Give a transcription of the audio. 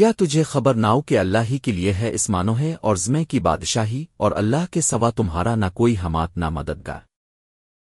کیا تجھے خبر ناؤ کہ اللہ ہی کے لیے ہے اسمانو ہے اور زمے کی بادشاہی اور اللہ کے سوا تمہارا نہ کوئی حمات نہ مددگار؟